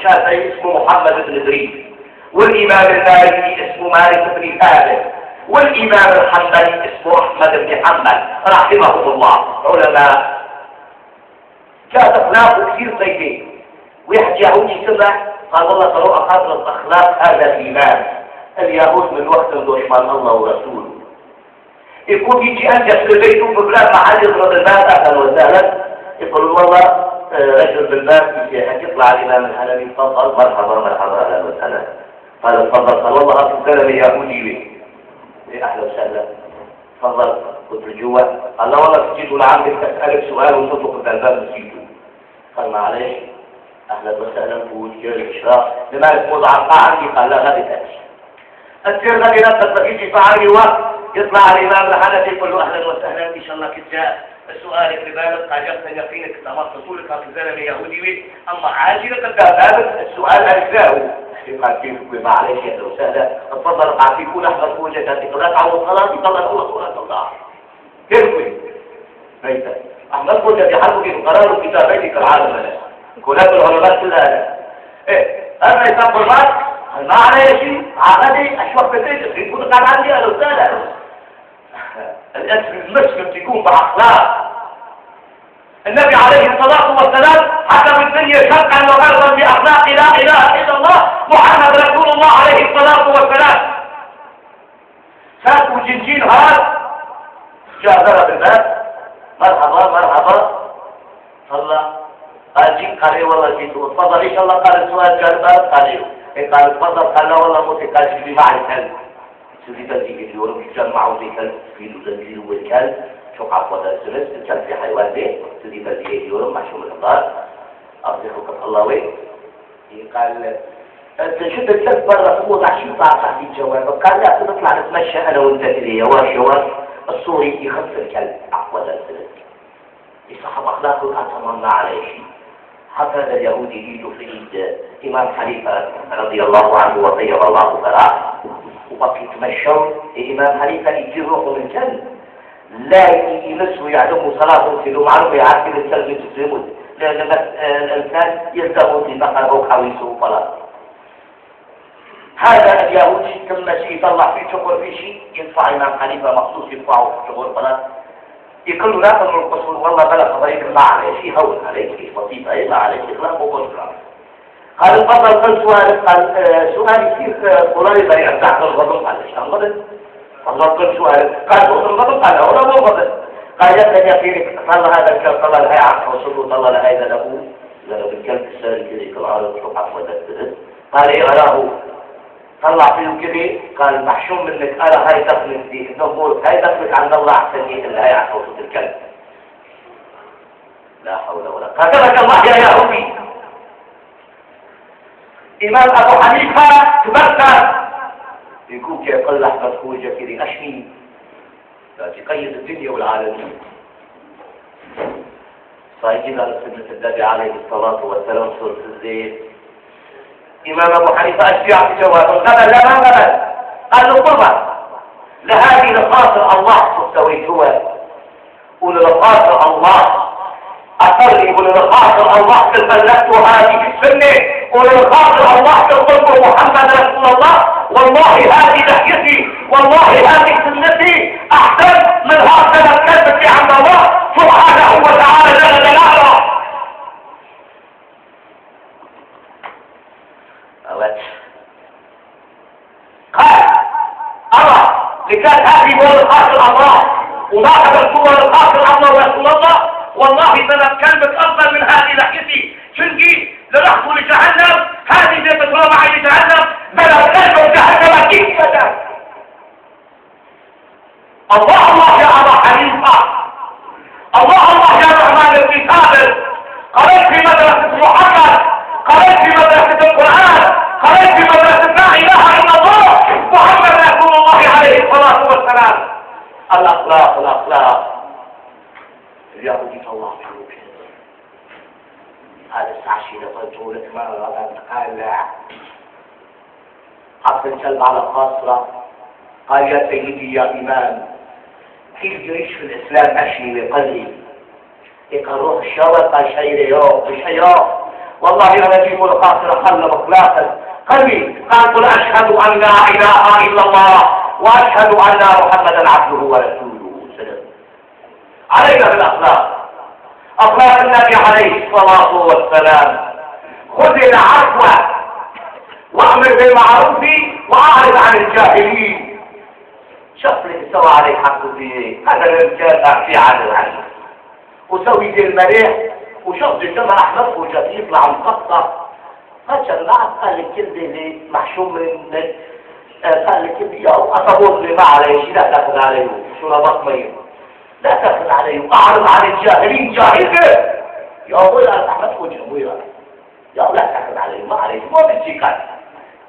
الشافعي اسمه محمد بن إدريس والإمام المالكي اسمه مالك بن ثابت والإمام الحنبلي اسمه أحمد بن حنبل رحمهم الله. علماء كانت اخلاقه كثير طيبه ويحكي يهودي سمع قال والله ترى اخذت اخلاق هذا الإيمان. اليهود من وقت دشمن الله ورسوله. يكون يجي انجز في البيت ببلاد ما حد يضرب الباب أهلا وسهلا يقول والله رجل بالباب يطلع الإمام الحنبي تفضل مرحبا مرحبا أهلا وسهلا. قال تفضل قال والله هذا الكلام يهودي. لي إيه، أهلا وسهلا. تفضل. قلت له جوا. قال لا والله تجي تقول عمك أسألك سؤال وتطلق الباب نسيته. قال معلش. أهلا وسهلا فوت كيف الإشراف. لمالك مضعف عندي قال لا غادي تاتي السير غادي نفسك يجي في وقت يطلع الإمام الحنفي يقول له أهلا وسهلا إن شاء الله كنت جاء. السؤال في بالك عجبت يقينك تمرت طولك في زلمه يهودي أما عاجلة بابك السؤال اجزاؤه قال كيف معلش يا وسهلا. تفضل قاعد يكون احمد فوجة تقرأ تعود صلاة يطلع هو صلاة الله كيف ميتا أحمد فوجة في قرار كتابين كالعالم كلاب العلماء كلها إيه أما يسمى البعض ما على شيء عقدي أشوف بتيجي يكون قاعد عندي الاستاذ الأسم المسلم تكون بأخلاق. النبي عليه الصلاة والسلام حكم الدنيا شرقا وغربا بأخلاق لا إله إلا الله محمد رسول الله عليه الصلاة والسلام. ساكو جنجين هذا. جاء ضرب الباب. مرحبا مرحبا. صلى. قال جيب قال والله جيت. تفضل إن شاء الله. قال السؤال قال باب قال قال تفضل. قال لا والله موتي قال جيب لي معي كلب سيدي تنزيل اليوم يجمعوا زي في تنزيل والكلب شوف عفوا ده السلس الكلب في حيوان سيدي تنزيل اليوم محشوم الحضار أرزقك الله وين قال انت شفت الكلب برا فوضع شو طلع تحت الجواب قال لا نطلع نتمشى أنا وانت كذا يواش يواش الصوري يخف الكلب عفوا ده السلس يصحب اخلاقه ما عليه شيء حفظ اليهودي ايد امام حنيفه رضي الله عنه وطيب الله ثراه وبقي يتمشوا الامام حنيفه يجي روحه من الجنه لا يمسوا يعلموا صلاته في معلومه يعرف الكلب تسلمه لأن الانسان يلزم في بقرة وحويسه فلا هذا اليهودي كما شيء يطلع فيه شغل في شيء. يدفع إمام حنيفه مخصوص يدفعه في شغل فلا يقول لا تمر القصور والله بلا قضية ما عليه شيء هون عليك شيء بسيط أي ما عليه إخلاق وبشرة قال تفضل قال سؤال قال آه، سؤال كيف فلان بني أبدعت الغضب قال إيش الغضب؟ تفضل قال سؤال. قال بغض الغضب؟ قال ولا مو غضب قال يا يقينك صلى هذا الكلب صلى لها عقل وصلوا صلى لها إذا له إذا له الكلب الساري كذا كالعالم شو عفوا قال إيه أراه طلع فيه كده قال محشوم منك أنا هاي دخلك دي النبور هاي دخلك عند الله أحسن لي إلا هاي عن صوت الكلب لا حول ولا قاتلك الله يا يهودي إمام أبو حنيفة تبكر. يقول كي يقول أحمد خوجة كده أشمي لا تقيد الدنيا والعالمين. صحيح على سنة النبي عليه الصلاة والسلام سورة الزيت. إمام أبو حنيفة أشبع في جواب. قبل لا ما قبل قال له طبعا. لهذه لخاطر الله سويتها ولخاطر الله. أصلي ولخاطر الله تبلغت هذه السنة. ولخاطر الله تطلب محمد رسول الله. والله هذه لحيتي والله هذه سنتي. أحسن من هكذا الكذب عند الله. سبحانه وتعالى جل جلاله. قال أرى لكان هذه هو الخاص الله ولاحظ الصورة الخاص الله ورسول الله. والله سنة كلمة أفضل من هذه لحيتي. شنجي لنحصل لجهنم. هذه بتراب عين جهنم بلا كلمة جهنم كيف الله الله يا أبا حنيفة. الله الله يا رحمن بن ثابت قرأت في مدرسة محمد. قرأت في مدرسة القرآن. قرأت في مدرسة لا إله إلا الله. محمد رسول الله عليه الصلاة والسلام. الأخلاق الأخلاق. اليهودي الله في هذا السعشي لقلت لك ما قال لا حط الكلب على خاصرة قال يا سيدي يا إمام كيف يعيش في الإسلام أشي بقلبي؟ الشاور قال شيء يوم شيء والله أنا أجيب الخاطر خلى مخلاصا. قلبي قال قل أشهد أن لا إله إلا الله وأشهد أن محمدا عبده ورسوله. علينا بالأخلاق. اخلاق النبي عليه الصلاة والسلام. خذ العفو وأمر بالمعروف وأعرض عن الجاهلين. شوف اللي سوى عليه حقه في إيه هذا الرجال في عدل عليه وسوي دي المريح وشوف الجمل أحمد وجات يطلع مقطع. فشل بعد قال لك كلمة اللي محشوم من قال لك يا اصابوه اللي ما عليه لا تأخذ عليه. شو ربط ميه لا تاخذ عليه اعرض عن الجاهلين جاهل يا ابويا احمد وجه ابويا يا لا. تاخذ عليه ما عليه ما كان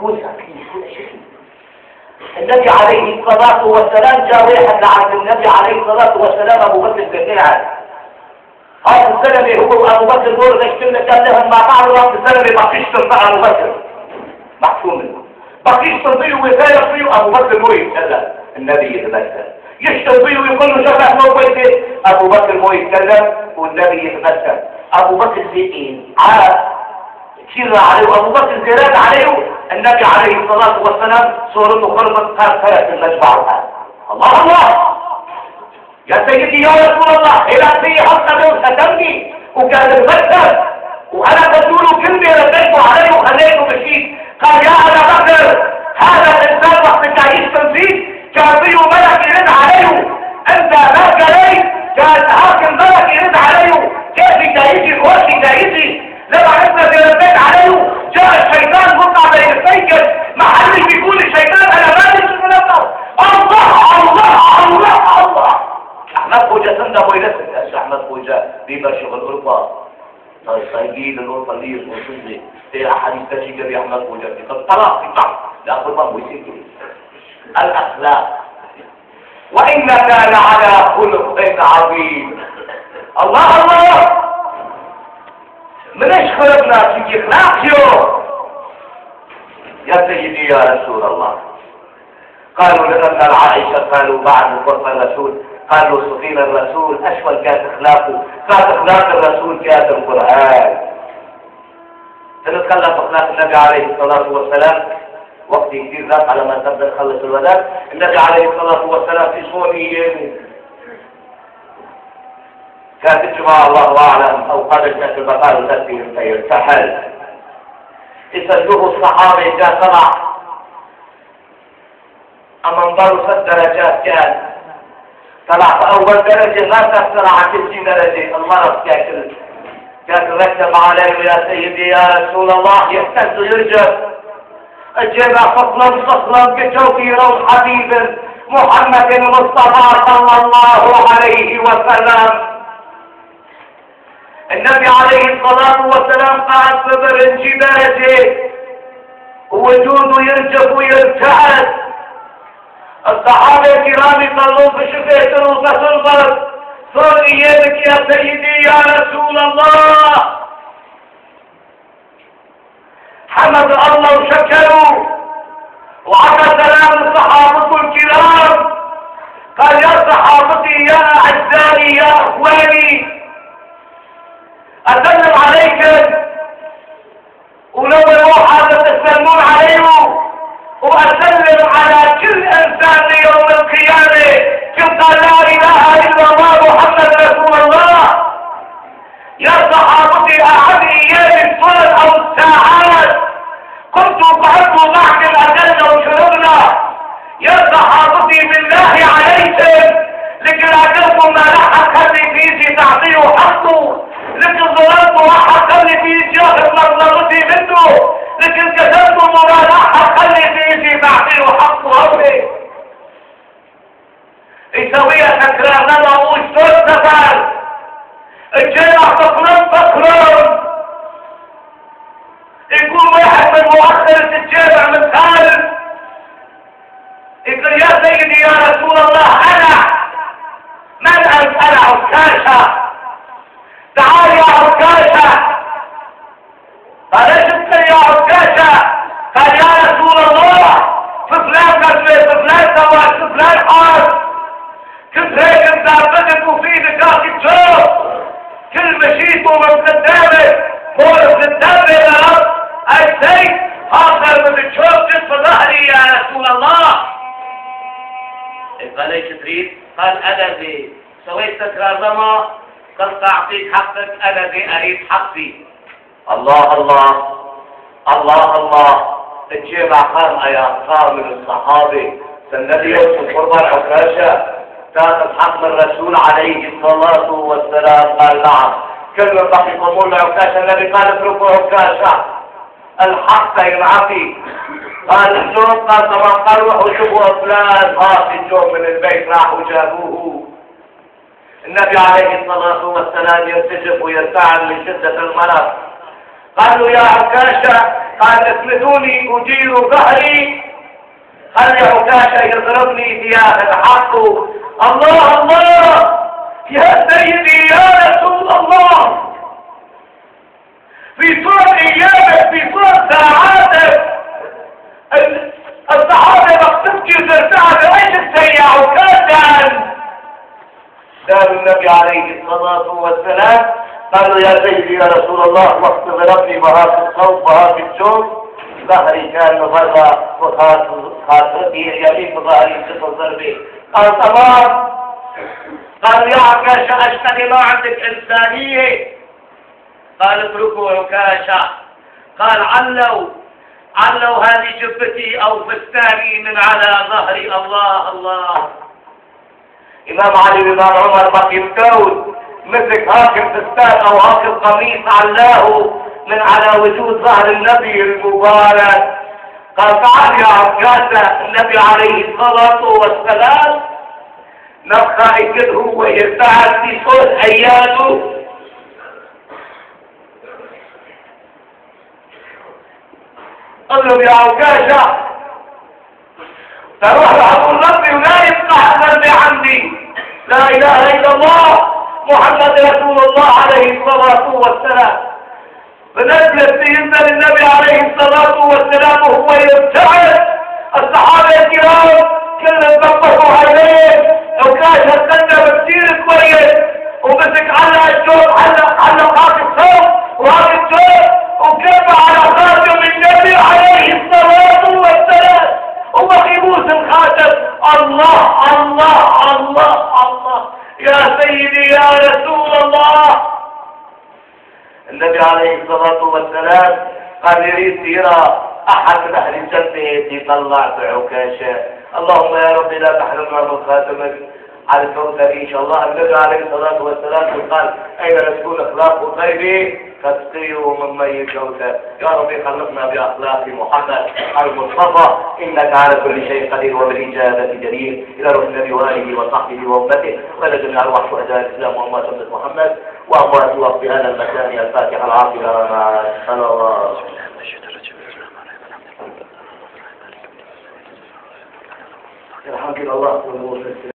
كون ساكين كل شيء النبي عليه الصلاة والسلام جاء واحد لعند النبي عليه الصلاة والسلام أبو بكر الدنيا هذا السلمي هو أبو بكر دور نشتم كان لهم ما فعلوا هذا السلمي ما فيش تنفع أبو بكر. محكوم منه بقيش تنطيه وثالث فيه أبو بكر يتكلم. النبي يتمثل يشتم فيه ويقول له شبه مو بيتي أبو بكر مو يتكلم والنبي يتمثل أبو بكر زيتين عاد كثير عليه. أبو بكر زيران عليه. النبي عليه الصلاة والسلام صورته خربت. ثلاث المجمع الله الله. يا سيدي يا رسول الله إلى في حقا ختمني وكان المكتب. وأنا بقول كلمة رديته عليه وخليته مشيت. قال يا أبا بكر هذا الإنسان وقت تعيش تنزيل كان فيه ملك يرد عليه. أنت ما قليل كان هاك الملك يرد عليه. كيف يجي خوش يجي لما عرفنا رديت عليه جاء الشيطان وقع بين السيكل ما حدش بيقول الشيطان أنا مالك الله الله الله الله. أحمد خوجة سنة ويلسك يا أحمد خوجة بيبقى شغل أوروبا سيجيل الأوروبا اللي يسمو سنة في أحاديث تشيك بي أحمد خوجة قد طلاق في بعض أقول ما بيسيك الأخلاق. وإنك لعلى خلق عظيم. الله الله. من إيش خلقنا؟ في إخلاق يوم يا سيدي يا رسول الله. قالوا لنا عائشة قالوا بعد وفاة الرسول. قالوا سقينا الرسول أشمل كانت أخلاقه. كانت أخلاق الرسول كانت القرآن. سنتكلم في أخلاق النبي عليه الصلاة والسلام وقت كثير ذات على ما تبدأ تخلص الوداع. النبي عليه الصلاة والسلام في صور أيامه كانت الجماعة الله أعلم أو قبل كانت البقال تأتي فيرتحل يسألوه الصحابة جاء طلع أما انظروا ست درجات كان. طلع أول درجة ما تحصل كل درجة. المرض كاكل كان ركب عليه يا سيدي يا رسول الله يحتاج يرجع الجمع فصلا فصلا بجوفي روح حبيب محمد المصطفى صلى الله عليه وسلم. النبي عليه الصلاة والسلام قال صبر درجة وجوده يرجف ويرتعد الصحابة الكرام يصلون في شفية وتصلبت صار ايامك يا سيدي يا رسول الله. حمد الله وشكروا وعلى سلام الصحابة الكرام قال يا صحابتي يا أعزائي يا أخواني أسلم عليكم. ولو الروح تسلمون يا صحابتي بالله عليكم لكن أجلكم ما لحق خلي فيجي تعطيه حقه. لكن ظلمت واحد خلي فيجي ياخذ مظلمتي منه. لكن كتبت مراجعة خلي فيجي تعطيه حقه. أولي يسويها تكرار لما وش سفر الجامع تقرن تقرن يكون واحد من مؤخرة الجامع من ثالث يقول يا سيدي يا رسول الله أنا من أنت أنا عكاشة تعال يا عكاشة قال إيش يا عكاشة قال يا رسول الله فلان قتل فلان سوى فلان حاس كنت هيك أنت عبدت وفيدك أخي الجو كل مشيت ومن قدامك فوق الدم يا رب. السيف آخر بتشوف جسم ظهري يا رسول الله. قال إيش تريد؟ قال ذي سويت تكرار قلت اعطيك حقك. أنا ذي أريد حقي. الله الله. الله الله. الجمع قام يا من الصحابة. النبي يوسف قربان عكاشة تاخذ حق الرسول عليه الصلاة والسلام. قال نعم. كل بقي قبول النبي قال اتركوا عكاشة الحق ينعطي قال قال طبعا قال روحوا شوفوا فلان هات الجوب من البيت راحوا جابوه. النبي عليه الصلاة والسلام يرتجف ويرتعد من شدة المرض. قالوا يا عكاشة قال اسندوني أجير ظهري. خلي عكاشة يضربني ثياب الحق الله الله! يا سيدي يا رسول الله! في صورة إيامك في صورة ساعاتك الصحابة مقصدك وترتعد إيش السيئة عكاشا قال النبي عليه الصلاة والسلام قالوا يا سيدي يا رسول الله وقت ضربني بهذا الصوت بهذا الجوز ظهري كان مرة خاطرتي اليمين بظهري صفر ضربي. قال تمام. قال يا عكاشة أشتري ما عندك إنسانية. قال اتركوا عكاشة. قال علوا. علوا هذه جبتي أو فستاني من على ظهري الله الله. إمام علي بن عمر ما يبكون مسك هاكم فستان أو هاكم قميص علاه من على وجود ظهر النبي المبارك. قال تعال يا عكاسة النبي عليه الصلاة والسلام نبقى يكد هو يرتعد في صوت اياته قال له يا عكاشة تروح لعبد ربي ولا يفتح قلبي عندي لا إله إلا الله محمد رسول الله عليه الصلاة والسلام. فنزلت سيدنا النبي عليه الصلاة والسلام وهو يبتعد. الصحابة الكرام كلهم ضبطوا عليه لو كان هستنى كثير كويس ومسك على الجوب علق علق هذا الصوت وهذا الجوب وكب على خاتم النبي عليه الصلاة والسلام؟ هو خبوس الخاتم الله الله الله الله. يا سيدي يا رسول الله. النبي عليه الصلاة والسلام قال يريد يرى أحد من أهل الجنة يطلع بعكاشة اللهم يا رب لا تحرمنا من خاتمك. على الكوثر إن شاء الله. النبي عليه الصلاة والسلام قال أين تكون أخلاق غيري تسقيه من مي الكوثر يا رب خلقنا بأخلاق محمد المصطفى. إنك على كل شيء قدير وبالإجابة جليل إلى روح النبي وآله وصحبه وأمته. وإلى جميع أرواح شهداء الإسلام وأمة سنة محمد. وأموات الله في هذا المكان. الفاتحة العاقلة مع الصلوات الحمد لله